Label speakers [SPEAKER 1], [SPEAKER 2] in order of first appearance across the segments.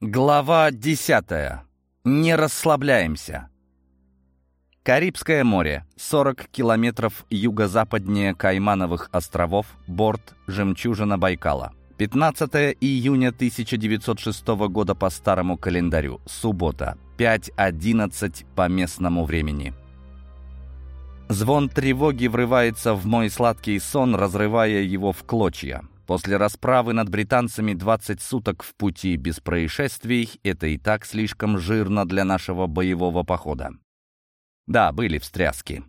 [SPEAKER 1] Глава десятая. Не расслабляемся. Карибское море. 40 километров юго-западнее Каймановых островов. Борт «Жемчужина Байкала». 15 июня 1906 года по старому календарю. Суббота. 5.11 по местному времени. Звон тревоги врывается в мой сладкий сон, разрывая его в клочья. После расправы над британцами 20 суток в пути без происшествий — это и так слишком жирно для нашего боевого похода. Да, были встряски.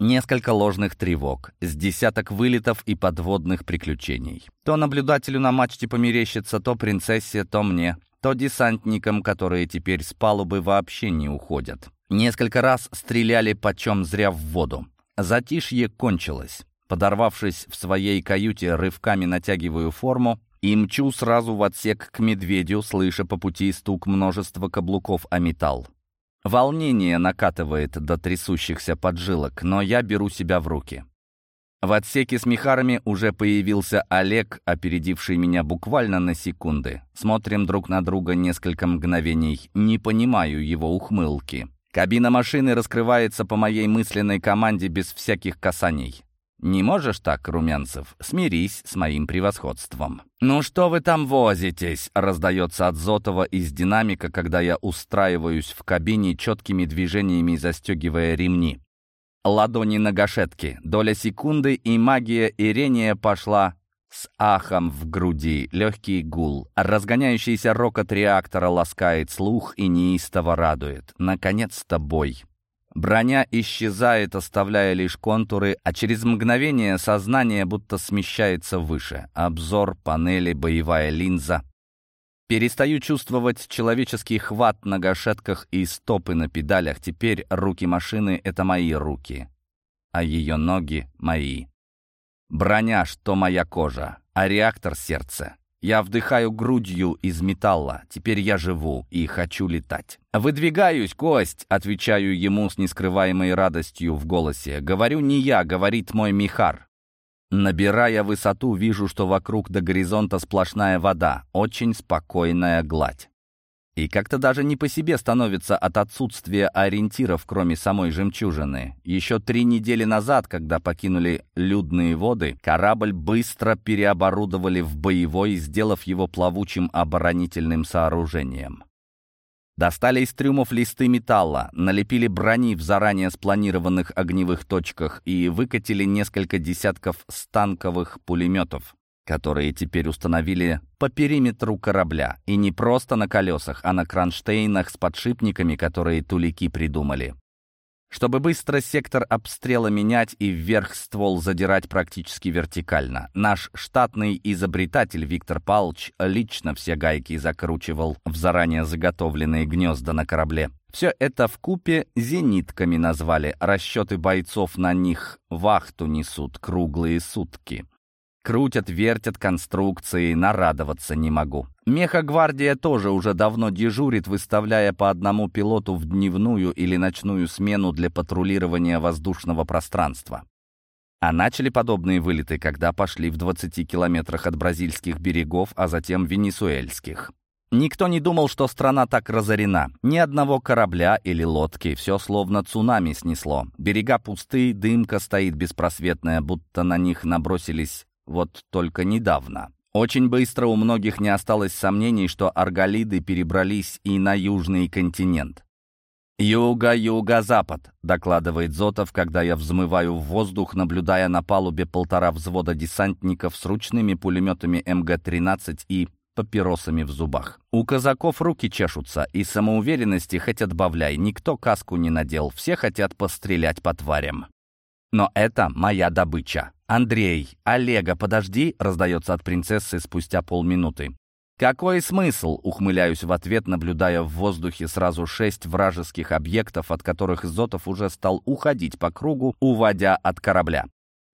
[SPEAKER 1] Несколько ложных тревог, с десяток вылетов и подводных приключений. То наблюдателю на мачте померещится, то принцессе, то мне, то десантникам, которые теперь с палубы вообще не уходят. Несколько раз стреляли почем зря в воду. Затишье кончилось. Подорвавшись в своей каюте, рывками натягиваю форму и мчу сразу в отсек к медведю, слыша по пути стук множества каблуков о металл. Волнение накатывает до трясущихся поджилок, но я беру себя в руки. В отсеке с мехарами уже появился Олег, опередивший меня буквально на секунды. Смотрим друг на друга несколько мгновений, не понимаю его ухмылки. Кабина машины раскрывается по моей мысленной команде без всяких касаний. «Не можешь так, Румянцев? Смирись с моим превосходством». «Ну что вы там возитесь?» — раздается от Зотова из динамика, когда я устраиваюсь в кабине четкими движениями, застегивая ремни. Ладони на гашетке. Доля секунды, и магия Ирения пошла с ахом в груди, легкий гул. Разгоняющийся рокот реактора ласкает слух и неистово радует. Наконец-то бой. Броня исчезает, оставляя лишь контуры, а через мгновение сознание будто смещается выше. Обзор, панели, боевая линза. Перестаю чувствовать человеческий хват на гашетках и стопы на педалях. Теперь руки машины — это мои руки, а ее ноги — мои. Броня, что моя кожа, а реактор — сердце. Я вдыхаю грудью из металла. Теперь я живу и хочу летать. «Выдвигаюсь, Кость!» — отвечаю ему с нескрываемой радостью в голосе. «Говорю не я, говорит мой Михар». Набирая высоту, вижу, что вокруг до горизонта сплошная вода, очень спокойная гладь. И как-то даже не по себе становится от отсутствия ориентиров, кроме самой жемчужины. Еще три недели назад, когда покинули людные воды, корабль быстро переоборудовали в боевой, сделав его плавучим оборонительным сооружением. Достали из трюмов листы металла, налепили брони в заранее спланированных огневых точках и выкатили несколько десятков станковых пулеметов которые теперь установили по периметру корабля, и не просто на колесах, а на кронштейнах с подшипниками, которые тулики придумали. Чтобы быстро сектор обстрела менять и вверх ствол задирать практически вертикально, наш штатный изобретатель Виктор Палч лично все гайки закручивал в заранее заготовленные гнезда на корабле. Все это в купе зенитками назвали, расчеты бойцов на них вахту несут круглые сутки. Крутят, вертят конструкции, нарадоваться не могу. Мехагвардия тоже уже давно дежурит, выставляя по одному пилоту в дневную или ночную смену для патрулирования воздушного пространства. А начали подобные вылеты, когда пошли в 20 километрах от бразильских берегов, а затем венесуэльских. Никто не думал, что страна так разорена. Ни одного корабля или лодки, все словно цунами снесло. Берега пусты, дымка стоит беспросветная, будто на них набросились вот только недавно. Очень быстро у многих не осталось сомнений, что арголиды перебрались и на южный континент. «Юго-юго-запад», — докладывает Зотов, когда я взмываю в воздух, наблюдая на палубе полтора взвода десантников с ручными пулеметами МГ-13 и папиросами в зубах. У казаков руки чешутся, и самоуверенности хоть отбавляй, никто каску не надел, все хотят пострелять по тварям. Но это моя добыча. «Андрей, Олега, подожди!» — раздается от принцессы спустя полминуты. «Какой смысл?» — ухмыляюсь в ответ, наблюдая в воздухе сразу шесть вражеских объектов, от которых Зотов уже стал уходить по кругу, уводя от корабля.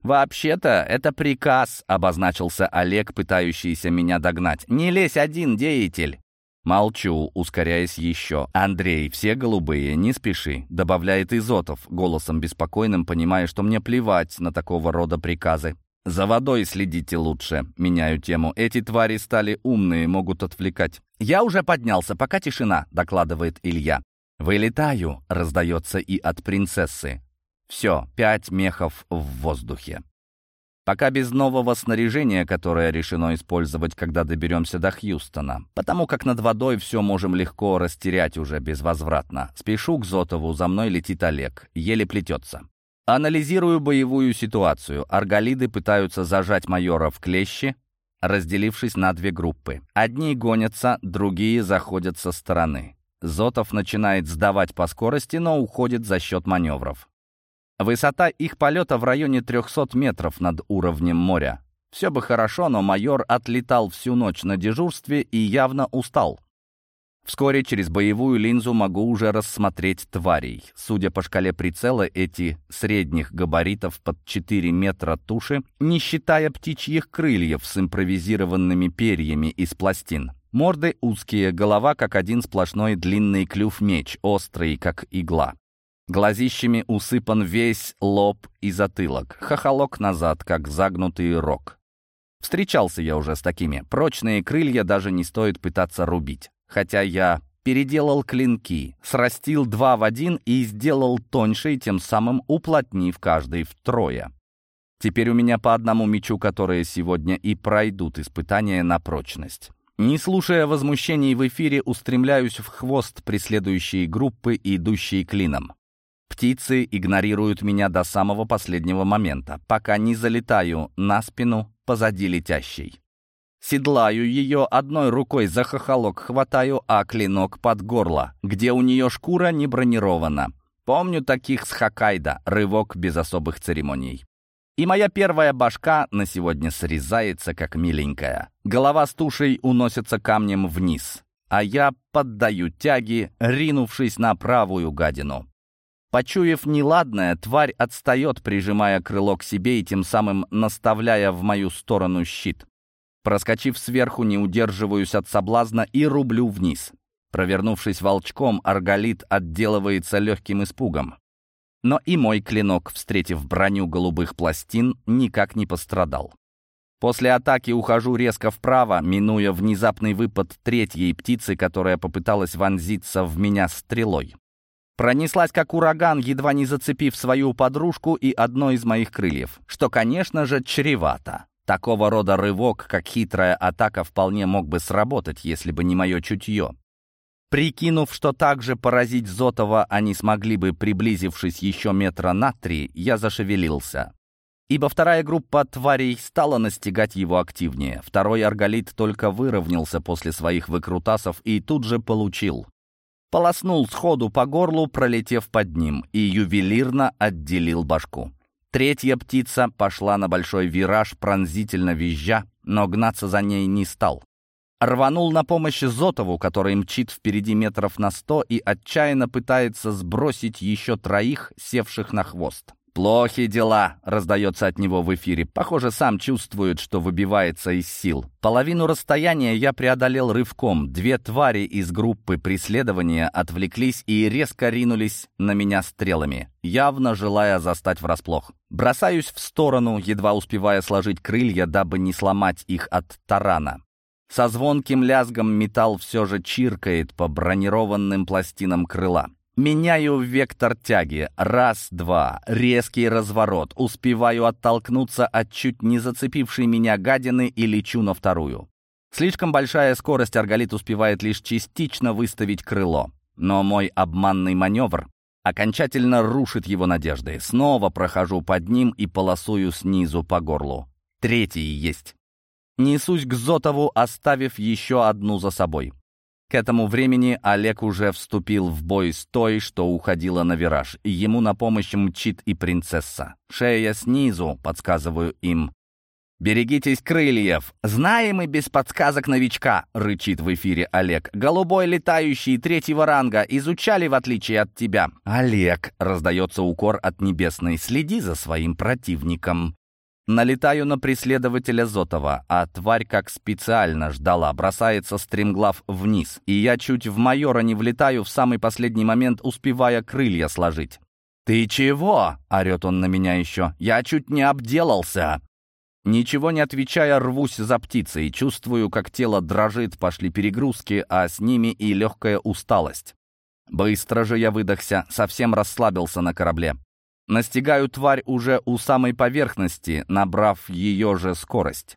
[SPEAKER 1] «Вообще-то это приказ», — обозначился Олег, пытающийся меня догнать. «Не лезь один, деятель!» Молчу, ускоряясь еще. «Андрей, все голубые, не спеши», — добавляет Изотов, голосом беспокойным, понимая, что мне плевать на такого рода приказы. «За водой следите лучше», — меняю тему. «Эти твари стали умные, могут отвлекать». «Я уже поднялся, пока тишина», — докладывает Илья. «Вылетаю», — раздается и от принцессы. Все, пять мехов в воздухе. Пока без нового снаряжения, которое решено использовать, когда доберемся до Хьюстона. Потому как над водой все можем легко растерять уже безвозвратно. Спешу к Зотову, за мной летит Олег. Еле плетется. Анализирую боевую ситуацию. Арголиды пытаются зажать майора в клещи, разделившись на две группы. Одни гонятся, другие заходят со стороны. Зотов начинает сдавать по скорости, но уходит за счет маневров. Высота их полета в районе 300 метров над уровнем моря. Все бы хорошо, но майор отлетал всю ночь на дежурстве и явно устал. Вскоре через боевую линзу могу уже рассмотреть тварей. Судя по шкале прицела, эти средних габаритов под 4 метра туши, не считая птичьих крыльев с импровизированными перьями из пластин. Морды узкие, голова как один сплошной длинный клюв-меч, острый, как игла. Глазищами усыпан весь лоб и затылок, хохолок назад, как загнутый рог. Встречался я уже с такими. Прочные крылья даже не стоит пытаться рубить. Хотя я переделал клинки, срастил два в один и сделал тоньше, тем самым уплотнив каждый втрое. Теперь у меня по одному мечу, которые сегодня и пройдут испытания на прочность. Не слушая возмущений в эфире, устремляюсь в хвост преследующей группы, идущей клином. Птицы игнорируют меня до самого последнего момента, пока не залетаю на спину позади летящей. Седлаю ее, одной рукой за хохолок хватаю, а клинок под горло, где у нее шкура не бронирована. Помню таких с Хоккайдо, рывок без особых церемоний. И моя первая башка на сегодня срезается, как миленькая. Голова с тушей уносится камнем вниз, а я поддаю тяги, ринувшись на правую гадину. Почуяв неладное, тварь отстает, прижимая крыло к себе и тем самым наставляя в мою сторону щит. Проскочив сверху, не удерживаюсь от соблазна и рублю вниз. Провернувшись волчком, арголит отделывается легким испугом. Но и мой клинок, встретив броню голубых пластин, никак не пострадал. После атаки ухожу резко вправо, минуя внезапный выпад третьей птицы, которая попыталась вонзиться в меня стрелой. Пронеслась как ураган, едва не зацепив свою подружку и одно из моих крыльев, что, конечно же, чревато. Такого рода рывок, как хитрая атака, вполне мог бы сработать, если бы не мое чутье. Прикинув, что также поразить Зотова они смогли бы, приблизившись еще метра на три, я зашевелился. Ибо вторая группа тварей стала настигать его активнее. Второй арголит только выровнялся после своих выкрутасов и тут же получил. Полоснул сходу по горлу, пролетев под ним, и ювелирно отделил башку. Третья птица пошла на большой вираж, пронзительно визжа, но гнаться за ней не стал. Рванул на помощь Зотову, который мчит впереди метров на сто и отчаянно пытается сбросить еще троих, севших на хвост. «Плохи дела», — раздается от него в эфире. Похоже, сам чувствует, что выбивается из сил. Половину расстояния я преодолел рывком. Две твари из группы преследования отвлеклись и резко ринулись на меня стрелами, явно желая застать врасплох. Бросаюсь в сторону, едва успевая сложить крылья, дабы не сломать их от тарана. Со звонким лязгом металл все же чиркает по бронированным пластинам крыла. Меняю вектор тяги. Раз-два. Резкий разворот. Успеваю оттолкнуться от чуть не зацепившей меня гадины и лечу на вторую. Слишком большая скорость Арголит успевает лишь частично выставить крыло. Но мой обманный маневр окончательно рушит его надежды. Снова прохожу под ним и полосую снизу по горлу. Третий есть. Несусь к Зотову, оставив еще одну за собой. К этому времени Олег уже вступил в бой с той, что уходила на вираж. Ему на помощь мчит и принцесса. «Шея снизу», — подсказываю им. «Берегитесь крыльев! Знаем и без подсказок новичка!» — рычит в эфире Олег. «Голубой летающий третьего ранга изучали в отличие от тебя». «Олег!» — раздается укор от небесной. «Следи за своим противником». Налетаю на преследователя Зотова, а тварь как специально ждала, бросается стремглав вниз, и я чуть в майора не влетаю в самый последний момент, успевая крылья сложить. «Ты чего?» — орет он на меня еще. «Я чуть не обделался!» Ничего не отвечая, рвусь за птицей. Чувствую, как тело дрожит, пошли перегрузки, а с ними и легкая усталость. Быстро же я выдохся, совсем расслабился на корабле. Настигаю тварь уже у самой поверхности, набрав ее же скорость.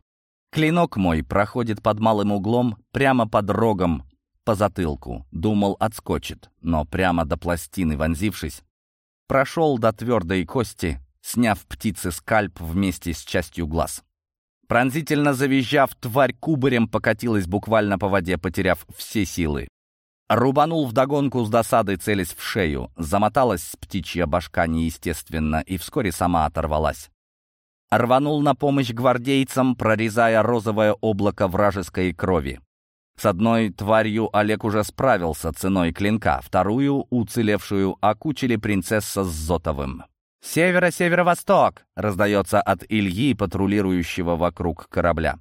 [SPEAKER 1] Клинок мой проходит под малым углом, прямо под рогом, по затылку. Думал, отскочит, но прямо до пластины вонзившись, прошел до твердой кости, сняв птицы скальп вместе с частью глаз. Пронзительно завизжав, тварь кубарем покатилась буквально по воде, потеряв все силы. Рубанул вдогонку с досадой, целясь в шею. Замоталась птичья башка неестественно и вскоре сама оторвалась. Рванул на помощь гвардейцам, прорезая розовое облако вражеской крови. С одной тварью Олег уже справился ценой клинка, вторую, уцелевшую, окучили принцесса с Зотовым. «Северо-северо-восток!» — раздается от Ильи, патрулирующего вокруг корабля.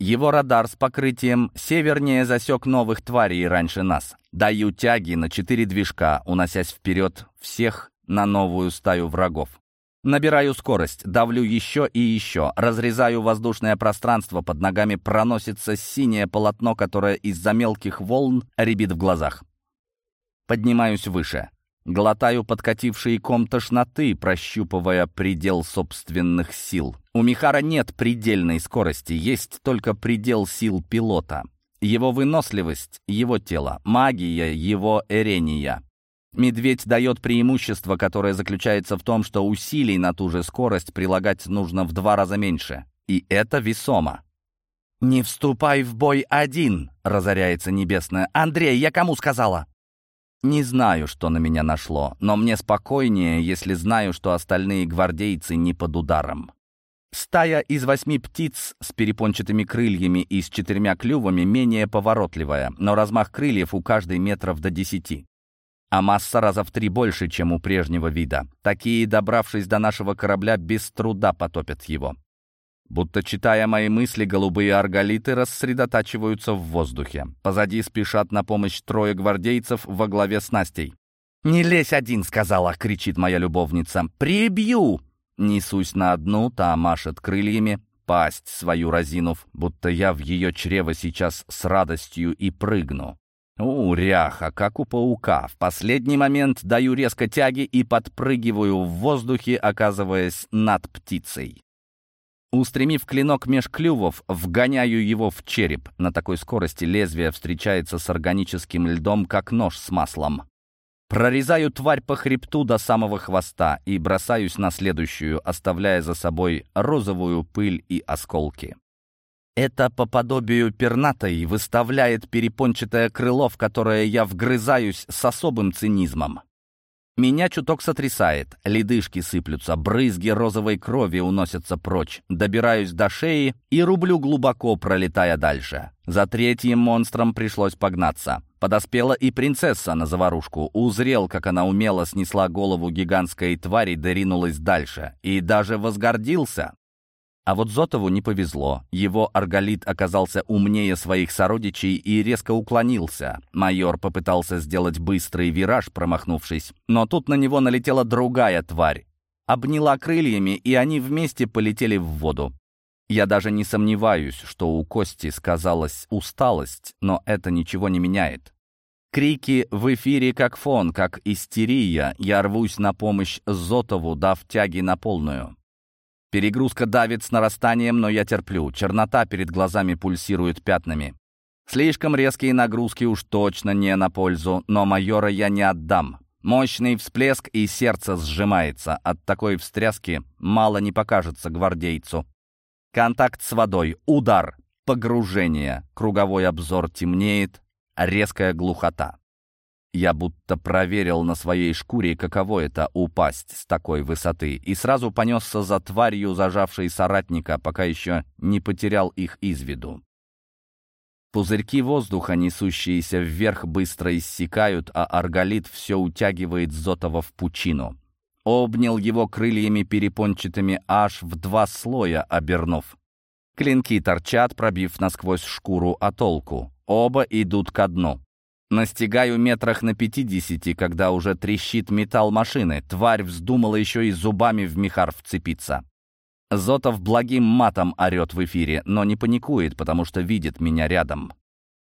[SPEAKER 1] Его радар с покрытием севернее засек новых тварей раньше нас. Даю тяги на четыре движка, уносясь вперед всех на новую стаю врагов. Набираю скорость, давлю еще и еще, разрезаю воздушное пространство, под ногами проносится синее полотно, которое из-за мелких волн рябит в глазах. Поднимаюсь выше. Глотаю подкативший ком тошноты, прощупывая предел собственных сил. У Михара нет предельной скорости, есть только предел сил пилота. Его выносливость, его тело, магия, его эрения. Медведь дает преимущество, которое заключается в том, что усилий на ту же скорость прилагать нужно в два раза меньше. И это весомо. «Не вступай в бой один!» — разоряется небесная. «Андрей, я кому сказала?» Не знаю, что на меня нашло, но мне спокойнее, если знаю, что остальные гвардейцы не под ударом. Стая из восьми птиц с перепончатыми крыльями и с четырьмя клювами менее поворотливая, но размах крыльев у каждой метров до десяти. А масса раза в три больше, чем у прежнего вида. Такие, добравшись до нашего корабля, без труда потопят его. Будто читая мои мысли, голубые арголиты рассредотачиваются в воздухе. Позади спешат на помощь трое гвардейцев во главе с Настей. «Не лезь один!» — сказала, — кричит моя любовница. «Прибью!» Несусь на одну, та машет крыльями, пасть свою разинув, будто я в ее чрево сейчас с радостью и прыгну. У, ряха, как у паука. В последний момент даю резко тяги и подпрыгиваю в воздухе, оказываясь над птицей. Устремив клинок меж клювов, вгоняю его в череп. На такой скорости лезвие встречается с органическим льдом, как нож с маслом. Прорезаю тварь по хребту до самого хвоста и бросаюсь на следующую, оставляя за собой розовую пыль и осколки. Это по подобию пернатой выставляет перепончатое крыло, в которое я вгрызаюсь с особым цинизмом. Меня чуток сотрясает, ледышки сыплются, брызги розовой крови уносятся прочь. Добираюсь до шеи и рублю глубоко, пролетая дальше. За третьим монстром пришлось погнаться. Подоспела и принцесса на заварушку. Узрел, как она умело снесла голову гигантской твари, доринулась дальше. И даже возгордился. А вот Зотову не повезло. Его арголит оказался умнее своих сородичей и резко уклонился. Майор попытался сделать быстрый вираж, промахнувшись. Но тут на него налетела другая тварь. Обняла крыльями, и они вместе полетели в воду. Я даже не сомневаюсь, что у Кости сказалась усталость, но это ничего не меняет. Крики в эфире как фон, как истерия. Я рвусь на помощь Зотову, дав тяги на полную. Перегрузка давит с нарастанием, но я терплю. Чернота перед глазами пульсирует пятнами. Слишком резкие нагрузки уж точно не на пользу, но майора я не отдам. Мощный всплеск и сердце сжимается. От такой встряски мало не покажется гвардейцу. Контакт с водой, удар, погружение, круговой обзор темнеет, резкая глухота. Я будто проверил на своей шкуре, каково это — упасть с такой высоты, и сразу понесся за тварью, зажавшей соратника, пока еще не потерял их из виду. Пузырьки воздуха, несущиеся вверх, быстро иссякают, а арголит все утягивает Зотова в пучину. Обнял его крыльями перепончатыми аж в два слоя обернув. Клинки торчат, пробив насквозь шкуру, а толку. Оба идут ко дну. Настигаю метрах на пятидесяти, когда уже трещит металл машины. Тварь вздумала еще и зубами в мехар вцепиться. Зотов благим матом орет в эфире, но не паникует, потому что видит меня рядом.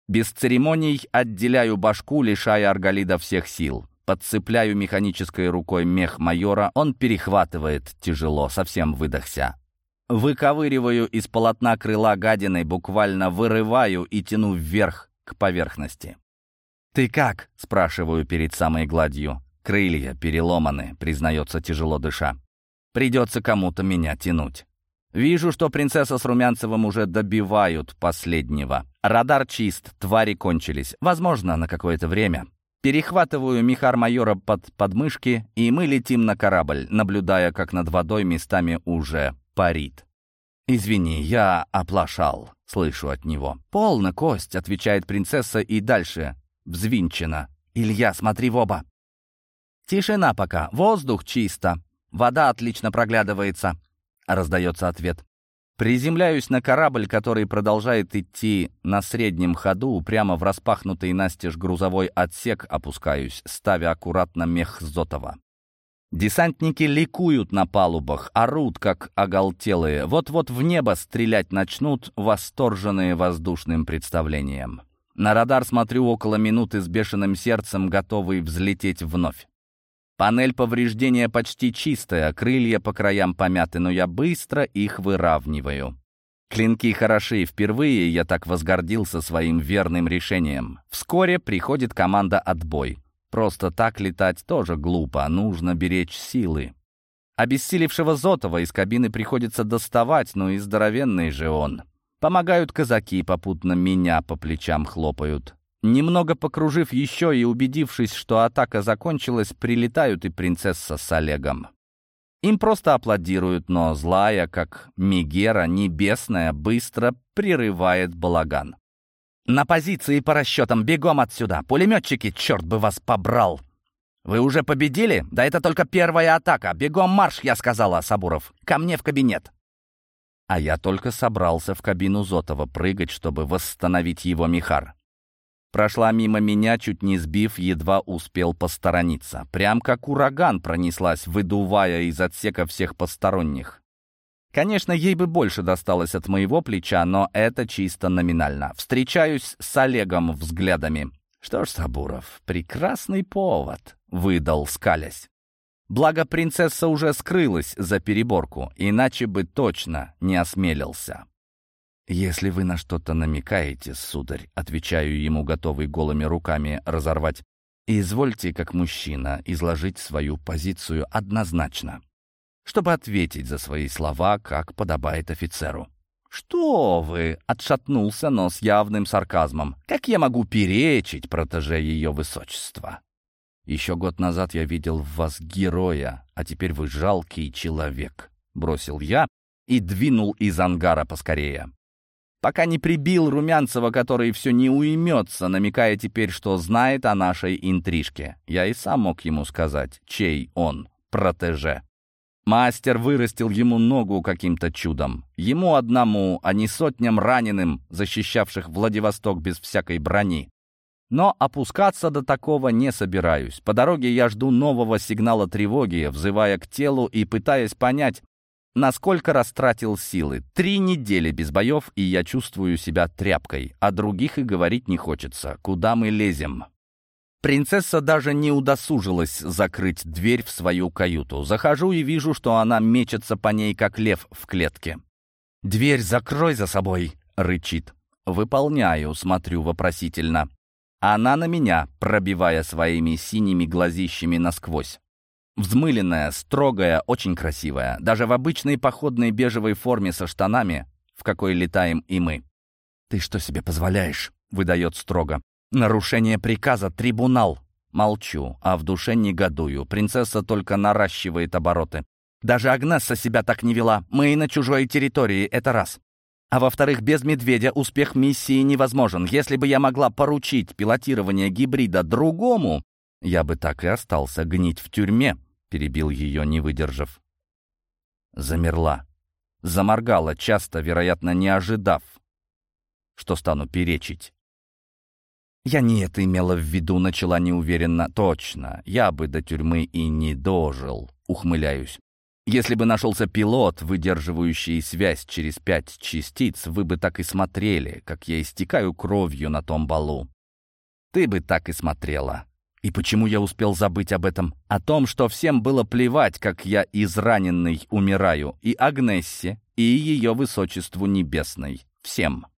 [SPEAKER 1] Без церемоний отделяю башку, лишая Арголида всех сил. Подцепляю механической рукой мех майора, он перехватывает тяжело, совсем выдохся. Выковыриваю из полотна крыла гадиной, буквально вырываю и тяну вверх к поверхности. «Ты как?» — спрашиваю перед самой гладью. «Крылья переломаны», — признается тяжело дыша. «Придется кому-то меня тянуть». Вижу, что принцесса с Румянцевым уже добивают последнего. Радар чист, твари кончились. Возможно, на какое-то время. Перехватываю Михар майора под подмышки, и мы летим на корабль, наблюдая, как над водой местами уже парит. «Извини, я оплошал», — слышу от него. «Полно, Кость», — отвечает принцесса и дальше. Взвинчена. «Илья, смотри в оба». «Тишина пока, воздух чисто, вода отлично проглядывается», — раздается ответ. Приземляюсь на корабль, который продолжает идти на среднем ходу, прямо в распахнутый настежь грузовой отсек опускаюсь, ставя аккуратно мех Зотова. Десантники ликуют на палубах, орут, как оголтелые. Вот-вот в небо стрелять начнут, восторженные воздушным представлением. На радар смотрю около минуты с бешеным сердцем, готовый взлететь вновь. Панель повреждения почти чистая, крылья по краям помяты, но я быстро их выравниваю. Клинки хороши, впервые я так возгордился своим верным решением. Вскоре приходит команда «Отбой». Просто так летать тоже глупо, нужно беречь силы. Обессилевшего Зотова из кабины приходится доставать, но и здоровенный же он. Помогают казаки, попутно меня по плечам хлопают. Немного покружив еще и убедившись, что атака закончилась, прилетают и принцесса с Олегом. Им просто аплодируют, но злая, как Мегера, небесная, быстро прерывает балаган. «На позиции по расчетам, бегом отсюда! Пулеметчики, черт бы вас побрал!» «Вы уже победили? Да это только первая атака! Бегом марш!» — я сказала, Сабуров. «Ко мне в кабинет!» А я только собрался в кабину Зотова прыгать, чтобы восстановить его Михар. Прошла мимо меня, чуть не сбив, едва успел посторониться. Прям как ураган пронеслась, выдувая из отсека всех посторонних. Конечно, ей бы больше досталось от моего плеча, но это чисто номинально. Встречаюсь с Олегом взглядами. «Что ж, Сабуров, прекрасный повод», — выдал, скалясь. Благо, принцесса уже скрылась за переборку, иначе бы точно не осмелился. «Если вы на что-то намекаете, сударь», — отвечаю ему, готовый голыми руками разорвать, «извольте, как мужчина, изложить свою позицию однозначно, чтобы ответить за свои слова, как подобает офицеру». «Что вы?» — отшатнулся, но с явным сарказмом. «Как я могу перечить протеже ее высочества?» «Еще год назад я видел в вас героя, а теперь вы жалкий человек», — бросил я и двинул из ангара поскорее пока не прибил Румянцева, который все не уймется, намекая теперь, что знает о нашей интрижке. Я и сам мог ему сказать, чей он, протеже. Мастер вырастил ему ногу каким-то чудом. Ему одному, а не сотням раненым, защищавших Владивосток без всякой брони. Но опускаться до такого не собираюсь. По дороге я жду нового сигнала тревоги, взывая к телу и пытаясь понять, Насколько растратил силы? Три недели без боев, и я чувствую себя тряпкой. О других и говорить не хочется. Куда мы лезем? Принцесса даже не удосужилась закрыть дверь в свою каюту. Захожу и вижу, что она мечется по ней, как лев в клетке. «Дверь закрой за собой!» — рычит. «Выполняю», — смотрю вопросительно. Она на меня, пробивая своими синими глазищами насквозь. Взмыленная, строгая, очень красивая. Даже в обычной походной бежевой форме со штанами, в какой летаем и мы. «Ты что себе позволяешь?» — выдает строго. «Нарушение приказа, трибунал!» Молчу, а в душе негодую. Принцесса только наращивает обороты. Даже Агнесса себя так не вела. Мы на чужой территории, это раз. А во-вторых, без медведя успех миссии невозможен. Если бы я могла поручить пилотирование гибрида другому, я бы так и остался гнить в тюрьме, перебил ее, не выдержав. Замерла. Заморгала часто, вероятно, не ожидав, что стану перечить. Я не это имела в виду, начала неуверенно. Точно, я бы до тюрьмы и не дожил, ухмыляюсь. Если бы нашелся пилот, выдерживающий связь через пять частиц, вы бы так и смотрели, как я истекаю кровью на том балу. Ты бы так и смотрела. И почему я успел забыть об этом? О том, что всем было плевать, как я израненный умираю, и Агнессе, и ее высочеству небесной. Всем.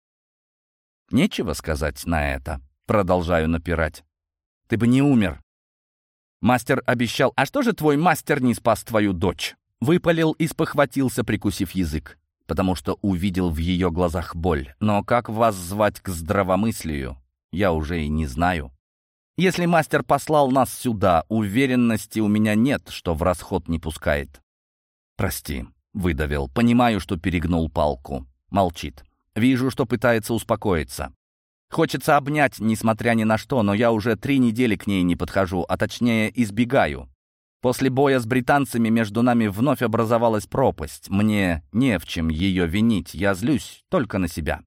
[SPEAKER 1] Нечего сказать на это. Продолжаю напирать. Ты бы не умер. Мастер обещал, а что же твой мастер не спас твою дочь? Выпалил и спохватился, прикусив язык, потому что увидел в ее глазах боль. Но как вас звать к здравомыслию, я уже и не знаю. Если мастер послал нас сюда, уверенности у меня нет, что в расход не пускает. Прости, выдавил. Понимаю, что перегнул палку. Молчит. Вижу, что пытается успокоиться. Хочется обнять, несмотря ни на что, но я уже три недели к ней не подхожу, а точнее избегаю. После боя с британцами между нами вновь образовалась пропасть. Мне не в чем ее винить, я злюсь только на себя.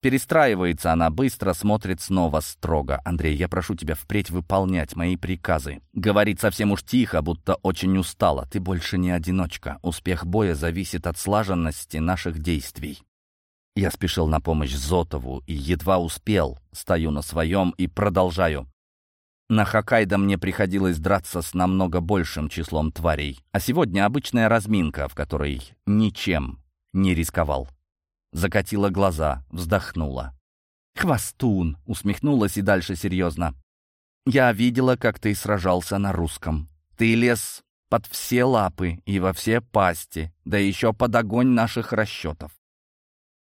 [SPEAKER 1] Перестраивается она быстро, смотрит снова строго. «Андрей, я прошу тебя впредь выполнять мои приказы». Говорит совсем уж тихо, будто очень устала. «Ты больше не одиночка. Успех боя зависит от слаженности наших действий». Я спешил на помощь Зотову и едва успел. Стою на своем и продолжаю. На Хоккайдо мне приходилось драться с намного большим числом тварей, а сегодня обычная разминка, в которой ничем не рисковал. Закатила глаза, вздохнула. «Хвостун!» — усмехнулась и дальше серьезно. «Я видела, как ты сражался на русском. Ты лез под все лапы и во все пасти, да еще под огонь наших расчетов.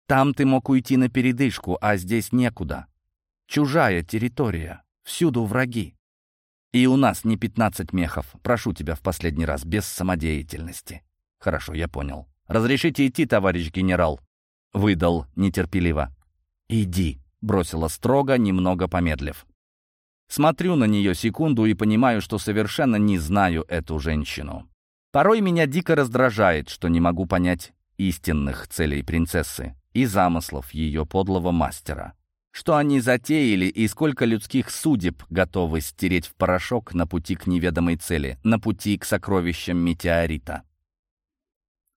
[SPEAKER 1] Там ты мог уйти на передышку, а здесь некуда. Чужая территория. Всюду враги. И у нас не пятнадцать мехов. Прошу тебя в последний раз, без самодеятельности. Хорошо, я понял. Разрешите идти, товарищ генерал? Выдал нетерпеливо. Иди, бросила строго, немного помедлив. Смотрю на нее секунду и понимаю, что совершенно не знаю эту женщину. Порой меня дико раздражает, что не могу понять истинных целей принцессы и замыслов ее подлого мастера. Что они затеяли и сколько людских судеб готовы стереть в порошок на пути к неведомой цели, на пути к сокровищам метеорита?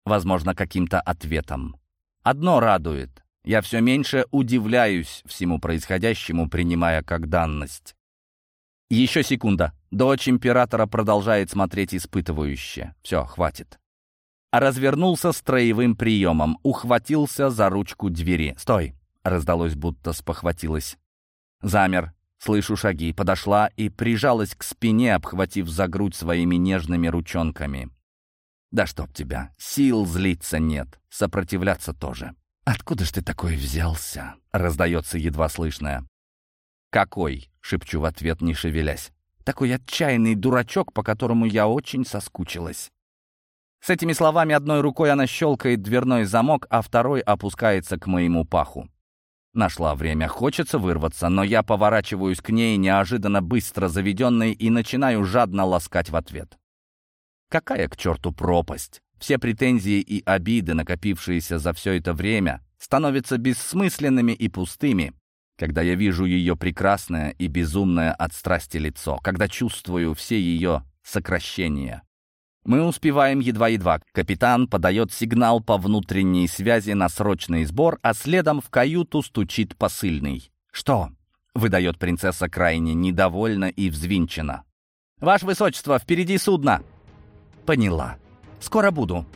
[SPEAKER 1] Возможно, каким-то ответом. Одно радует. Я все меньше удивляюсь всему происходящему, принимая как данность. Еще секунда. Дочь императора продолжает смотреть испытывающе. Все, хватит. Развернулся строевым приемом, ухватился за ручку двери. «Стой!» Раздалось, будто спохватилась. Замер. Слышу шаги. Подошла и прижалась к спине, обхватив за грудь своими нежными ручонками. «Да чтоб тебя! Сил злиться нет, сопротивляться тоже!» «Откуда ж ты такой взялся?» — раздается едва слышное. «Какой?» — шепчу в ответ, не шевелясь. «Такой отчаянный дурачок, по которому я очень соскучилась». С этими словами одной рукой она щелкает дверной замок, а второй опускается к моему паху. Нашла время, хочется вырваться, но я поворачиваюсь к ней, неожиданно быстро заведенной, и начинаю жадно ласкать в ответ. Какая к черту пропасть? Все претензии и обиды, накопившиеся за все это время, становятся бессмысленными и пустыми, когда я вижу ее прекрасное и безумное от страсти лицо, когда чувствую все ее сокращения. Мы успеваем едва-едва. Капитан подает сигнал по внутренней связи на срочный сбор, а следом в каюту стучит посыльный. «Что?» — выдает принцесса крайне недовольна и взвинчена. «Ваше высочество, впереди судно!» «Поняла. Скоро буду».